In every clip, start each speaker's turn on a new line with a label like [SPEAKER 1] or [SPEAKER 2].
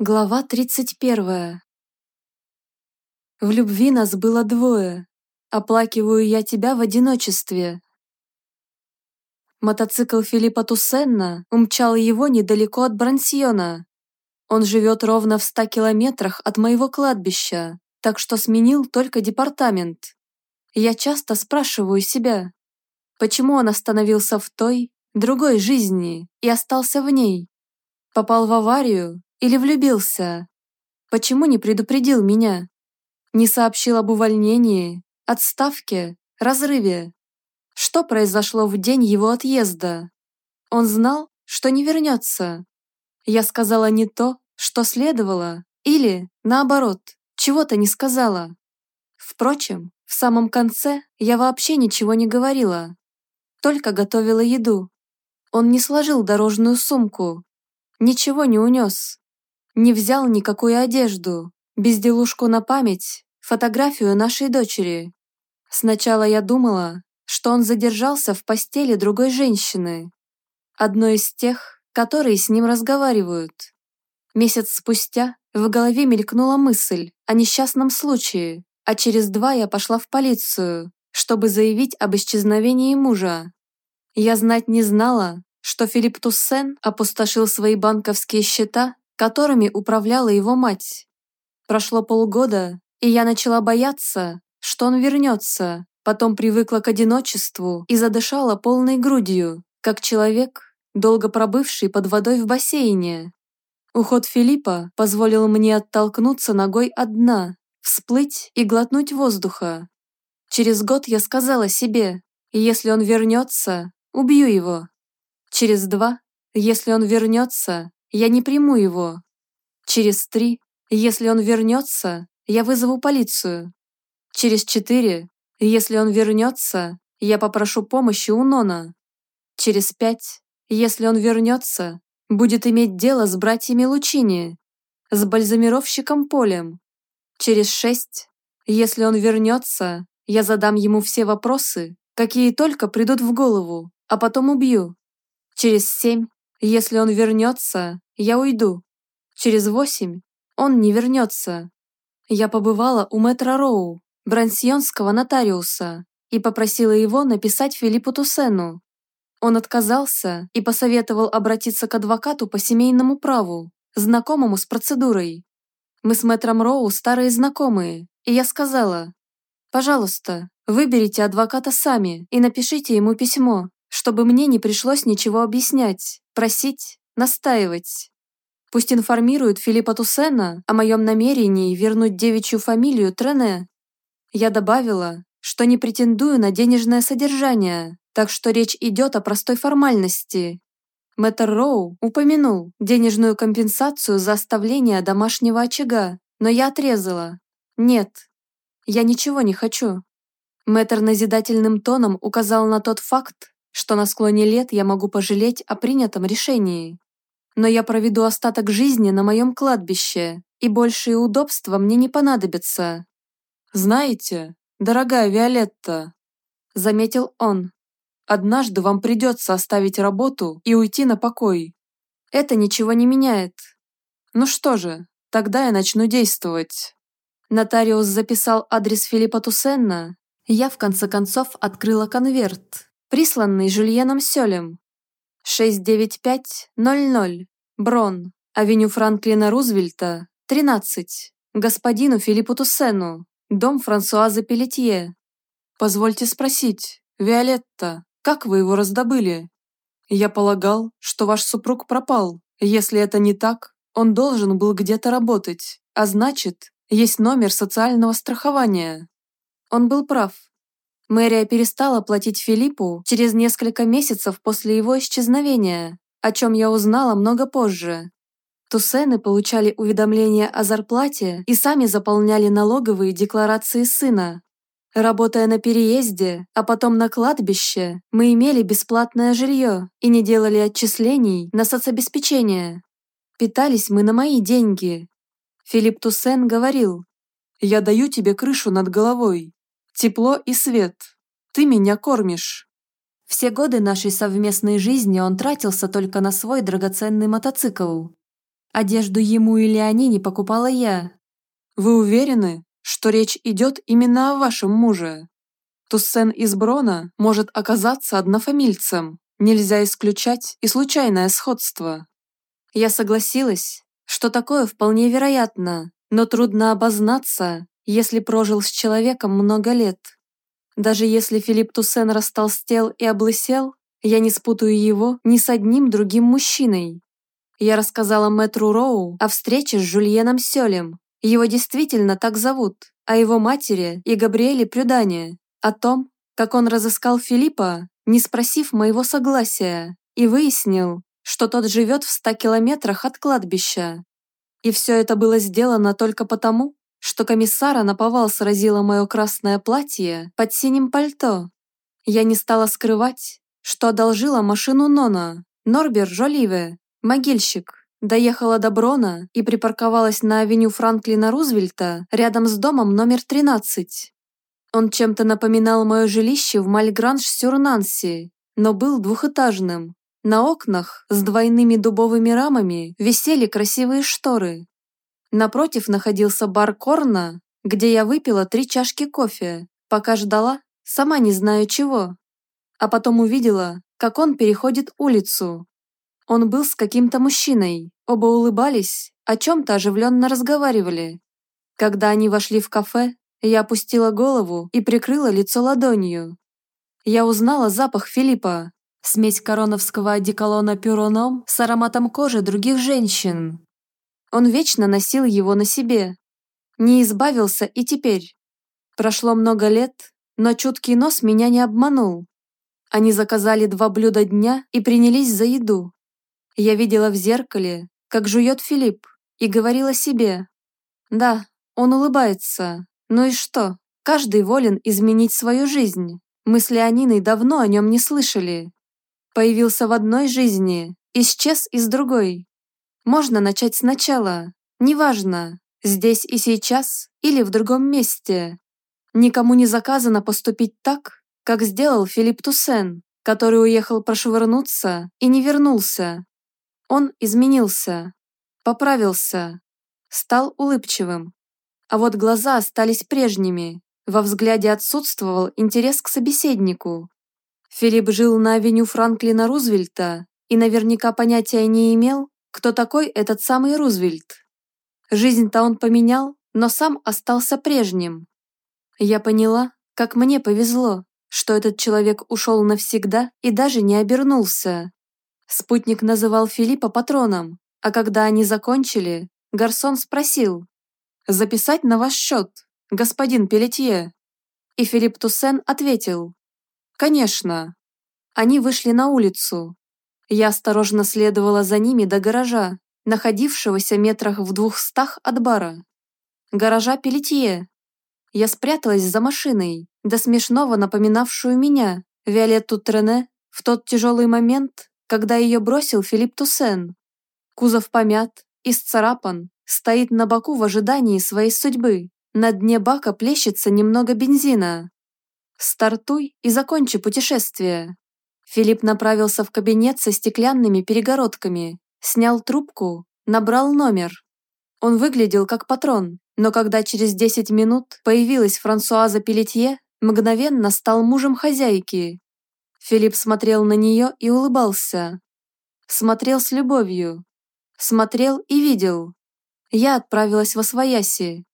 [SPEAKER 1] Глава 31. В любви нас было двое. Оплакиваю я тебя в одиночестве. Мотоцикл Филиппа Туссенна умчал его недалеко от Брансьона. Он живет ровно в ста километрах от моего кладбища, так что сменил только департамент. Я часто спрашиваю себя, почему он остановился в той, другой жизни и остался в ней. Попал в аварию или влюбился? Почему не предупредил меня? Не сообщил об увольнении, отставке, разрыве? Что произошло в день его отъезда? Он знал, что не вернется. Я сказала не то, что следовало, или, наоборот, чего-то не сказала. Впрочем, в самом конце я вообще ничего не говорила. Только готовила еду. Он не сложил дорожную сумку. Ничего не унес. Не взял никакую одежду, безделушку на память, фотографию нашей дочери. Сначала я думала, что он задержался в постели другой женщины, одной из тех, которые с ним разговаривают. Месяц спустя в голове мелькнула мысль о несчастном случае, а через два я пошла в полицию, чтобы заявить об исчезновении мужа. Я знать не знала, что Филипп Туссен опустошил свои банковские счета которыми управляла его мать. Прошло полгода, и я начала бояться, что он вернется, потом привыкла к одиночеству и задышала полной грудью, как человек, долго пробывший под водой в бассейне. Уход Филиппа позволил мне оттолкнуться ногой от дна, всплыть и глотнуть воздуха. Через год я сказала себе, если он вернется, убью его. Через два, если он вернется, я не приму его. Через три, если он вернется, я вызову полицию. Через четыре, если он вернется, я попрошу помощи у Нона. Через пять, если он вернется, будет иметь дело с братьями Лучини, с бальзамировщиком Полем. Через шесть, если он вернется, я задам ему все вопросы, какие только придут в голову, а потом убью. Через семь, если он вернется, я уйду. Через восемь он не вернется. Я побывала у мэтра Роу, брансьонского нотариуса, и попросила его написать Филиппу Туссену. Он отказался и посоветовал обратиться к адвокату по семейному праву, знакомому с процедурой. Мы с мэтром Роу старые знакомые, и я сказала, «Пожалуйста, выберите адвоката сами и напишите ему письмо, чтобы мне не пришлось ничего объяснять, просить, настаивать. Пусть информирует Филиппа Туссена о моем намерении вернуть девичью фамилию Трене. Я добавила, что не претендую на денежное содержание, так что речь идет о простой формальности. Мэтр Роу упомянул денежную компенсацию за оставление домашнего очага, но я отрезала. Нет, я ничего не хочу. Мэтр назидательным тоном указал на тот факт, что на склоне лет я могу пожалеть о принятом решении. Но я проведу остаток жизни на моем кладбище, и большие удобства мне не понадобятся. «Знаете, дорогая Виолетта», – заметил он, – «однажды вам придется оставить работу и уйти на покой. Это ничего не меняет. Ну что же, тогда я начну действовать». Нотариус записал адрес Филиппа Туссенна. Я в конце концов открыла конверт присланный Жюльеном Сёлем. 69500, Брон, авеню Франклина Рузвельта, 13, господину Филиппу Туссену, дом Франсуазы Пелетье. Позвольте спросить, Виолетта, как вы его раздобыли? Я полагал, что ваш супруг пропал. Если это не так, он должен был где-то работать, а значит, есть номер социального страхования. Он был прав. Мэрия перестала платить Филиппу через несколько месяцев после его исчезновения, о чем я узнала много позже. Туссены получали уведомления о зарплате и сами заполняли налоговые декларации сына. Работая на переезде, а потом на кладбище, мы имели бесплатное жилье и не делали отчислений на соцобеспечение. Питались мы на мои деньги. Филипп Туссен говорил, «Я даю тебе крышу над головой, тепло и свет. Ты меня кормишь». Все годы нашей совместной жизни он тратился только на свой драгоценный мотоцикл. Одежду ему или они не покупала я.
[SPEAKER 2] Вы уверены, что речь идет именно о вашем муже? Туссен из Брона может оказаться однофамильцем. Нельзя исключать и случайное сходство.
[SPEAKER 1] Я согласилась, что такое вполне вероятно, но трудно обознаться, если прожил с человеком много лет. Даже если Филипп Туссен растолстел и облысел, я не спутаю его ни с одним другим мужчиной. Я рассказала мэтру Роу о встрече с Жульеном Сёлем. Его действительно так зовут, о его матери и Габриэле Прюдане, о том, как он разыскал Филиппа, не спросив моего согласия, и выяснил, что тот живет в ста километрах от кладбища. И все это было сделано только потому, что комиссара наповал сразило мое красное платье под синим пальто. Я не стала скрывать, что одолжила машину Нона, Норбер Жоливе, могильщик. Доехала до Брона и припарковалась на авеню Франклина Рузвельта рядом с домом номер 13. Он чем-то напоминал мое жилище в Мальгранж-Сюр-Нанси, но был двухэтажным. На окнах с двойными дубовыми рамами висели красивые шторы. Напротив находился бар Корна, где я выпила три чашки кофе, пока ждала, сама не знаю чего. А потом увидела, как он переходит улицу. Он был с каким-то мужчиной, оба улыбались, о чем-то оживленно разговаривали. Когда они вошли в кафе, я опустила голову и прикрыла лицо ладонью. Я узнала запах Филиппа, смесь короновского одеколона пюроном с ароматом кожи других женщин. Он вечно носил его на себе. Не избавился и теперь. Прошло много лет, но чуткий нос меня не обманул. Они заказали два блюда дня и принялись за еду. Я видела в зеркале, как жует Филипп, и говорила себе. Да, он улыбается. Ну и что? Каждый волен изменить свою жизнь. Мы с Леониной давно о нем не слышали. Появился в одной жизни, исчез из другой. Можно начать сначала. Неважно, здесь и сейчас или в другом месте. Никому не заказано поступить так, как сделал Филипп Туссен, который уехал прошвырнуться и не вернулся. Он изменился, поправился, стал улыбчивым. А вот глаза остались прежними, во взгляде отсутствовал интерес к собеседнику. Филипп жил на авеню Франклина Рузвельта и наверняка понятия не имел, кто такой этот самый Рузвельт. Жизнь-то он поменял, но сам остался прежним. Я поняла, как мне повезло, что этот человек ушел навсегда и даже не обернулся. Спутник называл Филиппа патроном, а когда они закончили, Гарсон спросил, «Записать на ваш счет, господин Пелетье?» И Филипп Туссен ответил, «Конечно». Они вышли на улицу, я осторожно следовала за ними до гаража, находившегося метрах в двухстах от бара. Гаража Пелетье. Я спряталась за машиной, до смешного напоминавшую меня, Виолетту Трене, в тот тяжелый момент, когда ее бросил Филипп Туссен. Кузов помят, исцарапан, стоит на боку в ожидании своей судьбы. На дне бака плещется немного бензина. Стартуй и закончи путешествие. Филипп направился в кабинет со стеклянными перегородками, снял трубку, набрал номер. Он выглядел как патрон, но когда через 10 минут появилась Франсуаза Пелетье, мгновенно стал мужем хозяйки. Филипп смотрел на нее и улыбался. Смотрел с любовью. Смотрел и видел. Я отправилась во Свояси,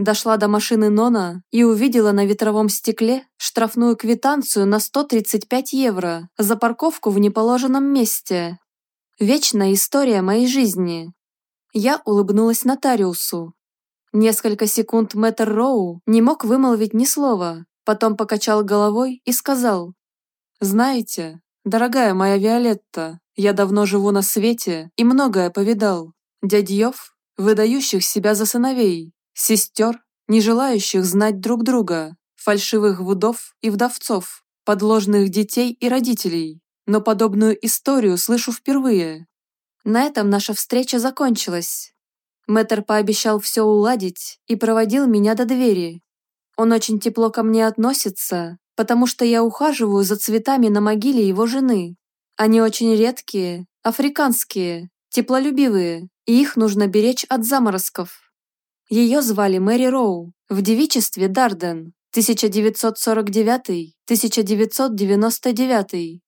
[SPEAKER 1] Дошла до машины Нона и увидела на ветровом стекле штрафную квитанцию на 135 евро за парковку в неположенном месте. Вечная история моей жизни. Я улыбнулась нотариусу. Несколько секунд мэтр Роу не мог вымолвить ни слова, потом покачал головой и сказал, «Знаете, дорогая моя Виолетта, я давно живу на свете и многое повидал. Дядьев, выдающих себя за сыновей, сестер, не желающих знать друг друга, фальшивых вдов и вдовцов, подложных детей и родителей. Но подобную историю слышу впервые. На этом наша встреча закончилась. Мэтр пообещал все уладить и проводил меня до двери. Он очень тепло ко мне относится, потому что я ухаживаю за цветами на могиле его жены. Они очень редкие, африканские, теплолюбивые, и их нужно беречь от заморозков. Ее звали Мэри Роу, в девичестве Дарден, 1949-1999.